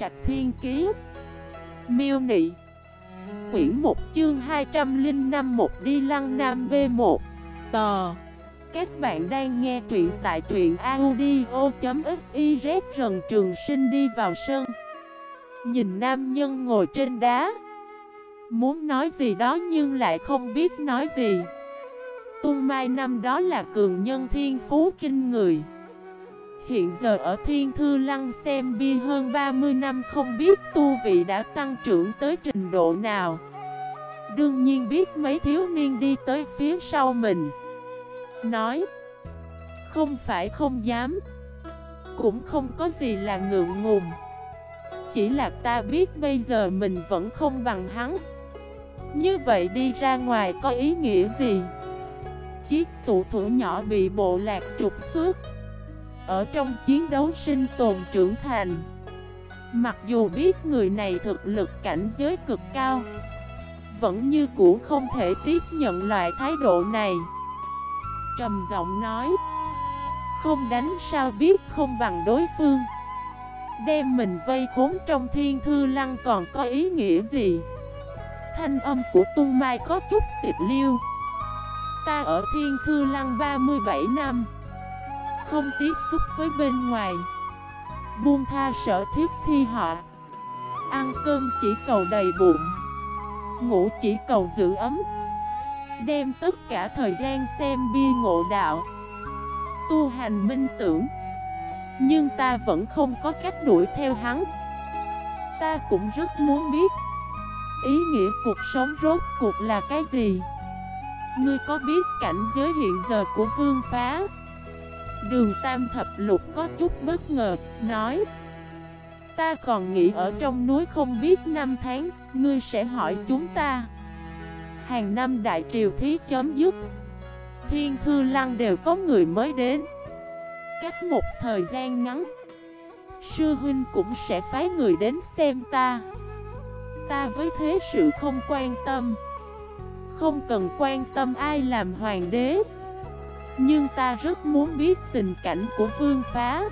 Trạch Thiên Kiế Miêu Nị. Quyển 1 chương 205 một đi lăng nam B1 Tò. Các bạn đang nghe truyện tại truyện audio.xyz Rần Trường Sinh đi vào sân. Nhìn nam nhân ngồi trên đá. Muốn nói gì đó nhưng lại không biết nói gì. Tung Mai năm đó là cường nhân thiên phú kinh người. Hiện giờ ở Thiên Thư Lăng xem bia hơn 30 năm không biết tu vị đã tăng trưởng tới trình độ nào. Đương nhiên biết mấy thiếu niên đi tới phía sau mình. Nói, Không phải không dám, Cũng không có gì là ngượng ngùng. Chỉ là ta biết bây giờ mình vẫn không bằng hắn. Như vậy đi ra ngoài có ý nghĩa gì? Chiếc tụ thủ nhỏ bị bộ lạc trục xuất ở trong chiến đấu sinh tồn trưởng thành. Mặc dù biết người này thực lực cảnh giới cực cao, Vẫn như cũ không thể tiếp nhận loại thái độ này. Trầm giọng nói, Không đánh sao biết không bằng đối phương. Đem mình vây khốn trong thiên thư lăng còn có ý nghĩa gì? Thanh âm của tung mai có chút tịch liêu. Ta ở thiên thư lăng 37 năm không tiếp xúc với bên ngoài. Buông tha sở thiết thi họ. Ăn cơm chỉ cầu đầy bụng. Ngủ chỉ cầu giữ ấm. Đem tất cả thời gian xem bia ngộ đạo. Tu hành minh tưởng. Nhưng ta vẫn không có cách đuổi theo hắn. Ta cũng rất muốn biết. Ý nghĩa cuộc sống rốt cuộc là cái gì? Ngươi có biết cảnh giới hiện giờ của vương phá? Đường Tam Thập Lục có chút bất ngờ, nói Ta còn nghĩ ở trong núi không biết năm tháng, ngươi sẽ hỏi chúng ta. Hàng năm đại triều thí chấm dứt. Thiên Thư Lăng đều có người mới đến. Cách một thời gian ngắn Sư huynh cũng sẽ phái người đến xem ta. Ta với thế sự không quan tâm. Không cần quan tâm ai làm hoàng đế nhưng ta rất muốn biết tình cảnh của vương phá.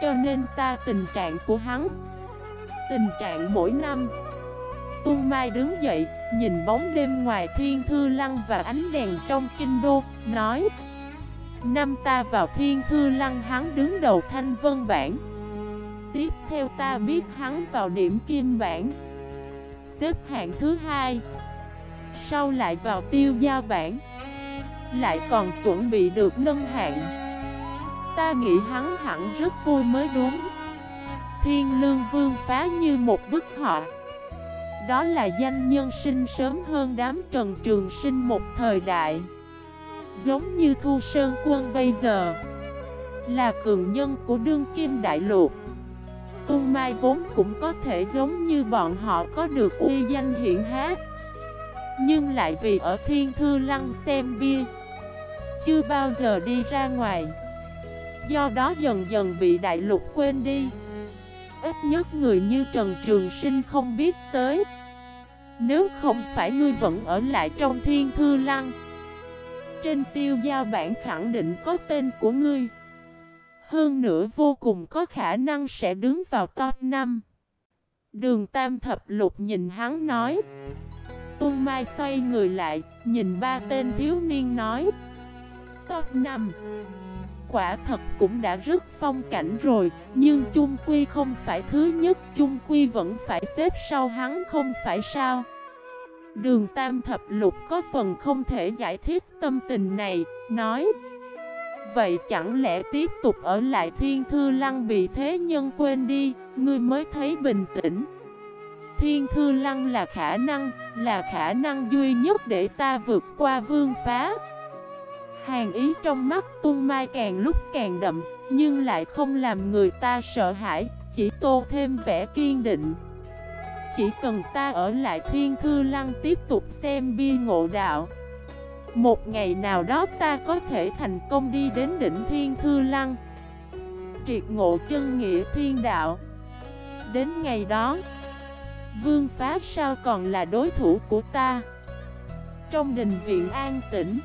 Cho nên ta tình trạng của hắn. Tình trạng mỗi năm. Tung Mai đứng dậy, Nhìn bóng đêm ngoài thiên thư lăng và ánh đèn trong kinh đô, Nói, Năm ta vào thiên thư lăng, hắn đứng đầu thanh vân bản Tiếp theo ta biết hắn vào điểm kim bản Xếp hạng thứ hai. Sau lại vào tiêu giao bản lại còn chuẩn bị được nâng hạng. Ta nghĩ hắn hẳn rất vui mới đúng. Thiên lương vương phá như một bức họa. Đó là danh nhân sinh sớm hơn đám trần trường sinh một thời đại. Giống như Thu Sơn Quân bây giờ, Là cường nhân của đương kim đại lục. Tung Mai vốn cũng có thể giống như bọn họ có được uy danh hiện hát Nhưng lại vì ở Thiên Thư Lăng xem bia chưa bao giờ đi ra ngoài. Do đó dần dần bị đại lục quên đi. Ít nhất người như Trần Trường Sinh không biết tới. Nếu không phải ngươi vẫn ở lại trong thiên thư lăng Trên tiêu giao bản khẳng định có tên của ngươi. Hơn nữa vô cùng có khả năng sẽ đứng vào top 5 Đường Tam Thập Lục nhìn hắn nói. Tôn Mai xoay người lại, nhìn ba tên thiếu niên nói top 5 Quả thật cũng đã rất phong cảnh rồi, Nhưng chung quy không phải thứ nhất. Chung quy vẫn phải xếp sau hắn không phải sao? Đường Tam Thập Lục có phần không thể giải thích tâm tình này, Nói, Vậy chẳng lẽ tiếp tục ở lại Thiên Thư Lăng bị thế nhân quên đi, Ngươi mới thấy bình tĩnh? Thiên Thư Lăng là khả năng, Là khả năng duy nhất để ta vượt qua vương phá. Hàng ý trong mắt tung mai càng lúc càng đậm, Nhưng lại không làm người ta sợ hãi, Chỉ tô thêm vẻ kiên định. Chỉ cần ta ở lại thiên thư lăng tiếp tục xem bia ngộ đạo. Một ngày nào đó ta có thể thành công đi đến đỉnh thiên thư lăng. Triệt ngộ chân nghĩa thiên đạo. Đến ngày đó, Vương phá sao còn là đối thủ của ta? Trong đình viện an tĩnh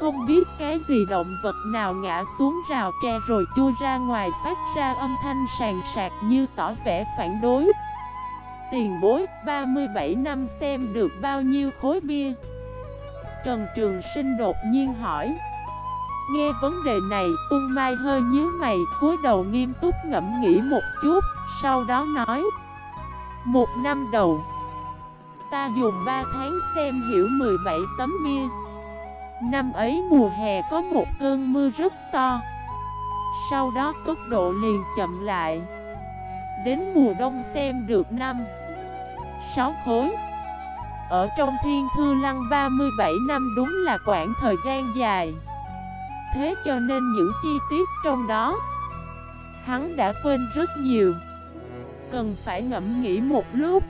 không biết cái gì động vật nào ngã xuống rào tre rồi chui ra ngoài phát ra âm thanh sàn sạc như tỏ vẻ phản đối. Tiền bối 37 năm xem được bao nhiêu khối bia? Trần Trường Sinh đột nhiên hỏi. Nghe vấn đề này, Tung Mai hơi nhíu mày, cúi đầu nghiêm túc ngẫm nghĩ một chút, Sau đó nói. Một năm đầu, Ta dùng 3 tháng xem hiểu 17 tấm bia. Năm ấy mùa hè có một cơn mưa rất to. Sau đó tốc độ liền chậm lại. Đến mùa đông xem được năm. 6 khối. Ở trong thiên thư lăng 37 năm đúng là quãng thời gian dài. Thế cho nên những chi tiết trong đó, Hắn đã quên rất nhiều. Cần phải ngẫm nghĩ một lúc.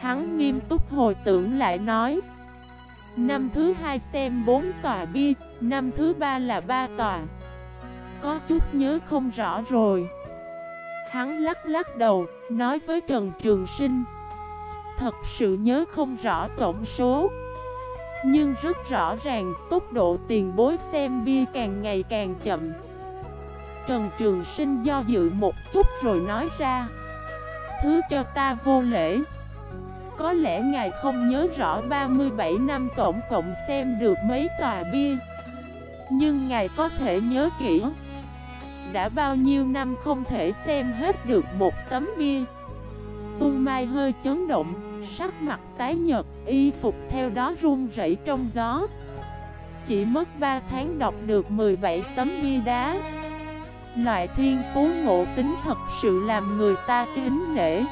Hắn nghiêm túc hồi tưởng lại nói Năm thứ hai xem bốn tòa bia, Năm thứ ba là ba tòa. Có chút nhớ không rõ rồi. Hắn lắc lắc đầu, Nói với Trần Trường Sinh. Thật sự nhớ không rõ tổng số. Nhưng rất rõ ràng, Tốc độ tiền bối xem bia càng ngày càng chậm. Trần Trường Sinh do dự một chút rồi nói ra. Thứ cho ta vô lễ có lẽ ngài không nhớ rõ 37 năm tổng cộng xem được mấy tòa bia. Nhưng ngài có thể nhớ kỹ, Đã bao nhiêu năm không thể xem hết được một tấm bia. Tu Mai hơi chấn động, Sắc mặt tái nhật Y phục theo đó run rẩy trong gió. Chỉ mất 3 tháng đọc được 17 tấm bia đá. Loại thiên phú ngộ tính thật sự làm người ta kính nể.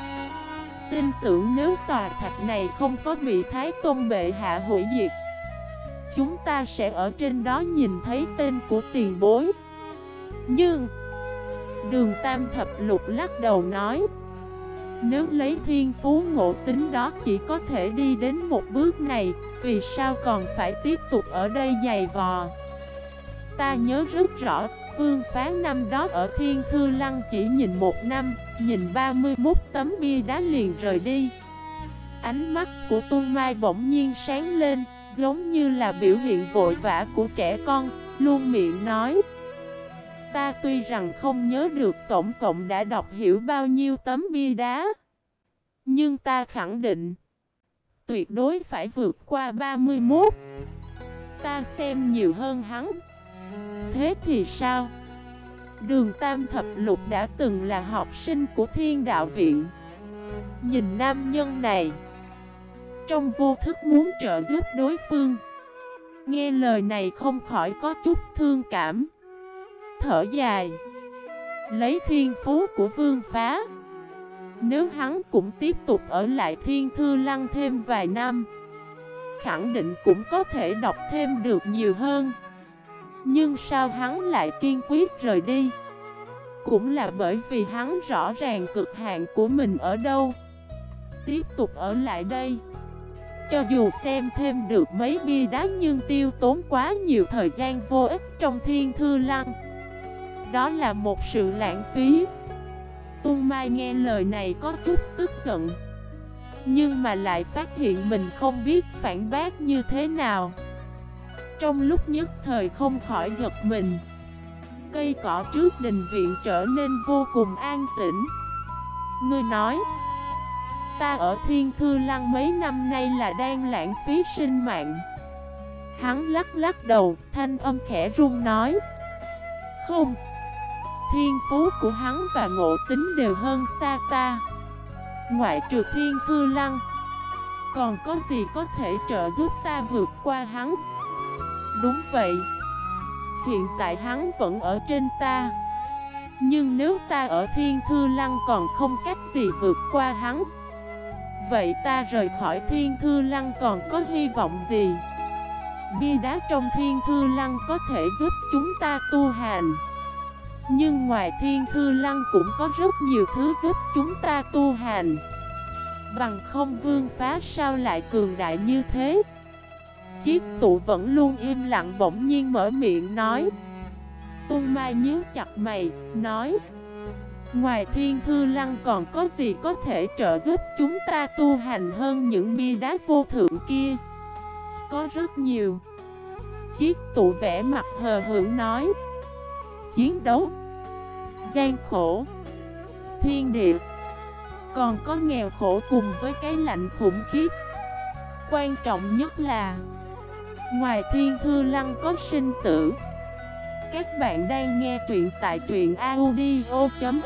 Tin tưởng nếu tòa thạch này không có bị Thái Tôn Bệ Hạ hủy diệt, Chúng ta sẽ ở trên đó nhìn thấy tên của tiền bối. Nhưng, Đường Tam Thập Lục lắc đầu nói, Nếu lấy thiên phú ngộ tính đó chỉ có thể đi đến một bước này, Vì sao còn phải tiếp tục ở đây dày vò? Ta nhớ rất rõ Vương phá năm đó ở Thiên Thư Lăng chỉ nhìn một năm, nhìn 31 tấm bia đá liền rời đi. Ánh mắt của Tu Mai bỗng nhiên sáng lên, giống như là biểu hiện vội vã của trẻ con, luôn miệng nói. Ta tuy rằng không nhớ được tổng cộng đã đọc hiểu bao nhiêu tấm bia đá, nhưng ta khẳng định, tuyệt đối phải vượt qua 31. Ta xem nhiều hơn hắn. Thế thì sao? Đường Tam Thập Lục đã từng là học sinh của Thiên Đạo Viện. Nhìn nam nhân này, Trong vô thức muốn trợ giúp đối phương. Nghe lời này không khỏi có chút thương cảm. Thở dài, Lấy thiên phú của vương phá. Nếu hắn cũng tiếp tục ở lại thiên thư lăng thêm vài năm, Khẳng định cũng có thể đọc thêm được nhiều hơn nhưng sao hắn lại kiên quyết rời đi? Cũng là bởi vì hắn rõ ràng cực hạn của mình ở đâu. Tiếp tục ở lại đây. Cho dù xem thêm được mấy bia đá nhưng tiêu tốn quá nhiều thời gian vô ích trong thiên thư lăng. Đó là một sự lãng phí. Tung Mai nghe lời này có chút tức giận. Nhưng mà lại phát hiện mình không biết phản bác như thế nào trong lúc nhất thời không khỏi giật mình. Cây cỏ trước đình viện trở nên vô cùng an tĩnh. Ngươi nói Ta ở Thiên Thư Lăng mấy năm nay là đang lãng phí sinh mạng. Hắn lắc lắc đầu, thanh âm khẽ run nói Không Thiên phú của hắn và ngộ tính đều hơn xa ta. Ngoại trừ Thiên Thư Lăng Còn có gì có thể trợ giúp ta vượt qua hắn? Đúng vậy. Hiện tại hắn vẫn ở trên ta. Nhưng nếu ta ở Thiên Thư Lăng còn không cách gì vượt qua hắn, Vậy ta rời khỏi Thiên Thư Lăng còn có hy vọng gì? Bia đá trong Thiên Thư Lăng có thể giúp chúng ta tu hành. Nhưng ngoài Thiên Thư Lăng cũng có rất nhiều thứ giúp chúng ta tu hành. Bằng không vương phá sao lại cường đại như thế? Chiếc tụ vẫn luôn im lặng bỗng nhiên mở miệng nói. Tu Mai nhíu chặt mày, nói. Ngoài thiên thư lăng còn có gì có thể trợ giúp chúng ta tu hành hơn những bia đá vô thượng kia? Có rất nhiều. Chiếc tụ vẽ mặt hờ hưởng nói. Chiến đấu. Gian khổ. Thiên địa. Còn có nghèo khổ cùng với cái lạnh khủng khiếp. Quan trọng nhất là Ngoài thiên thư lăng có sinh tử. Các bạn đang nghe truyện tại truyện audio.fif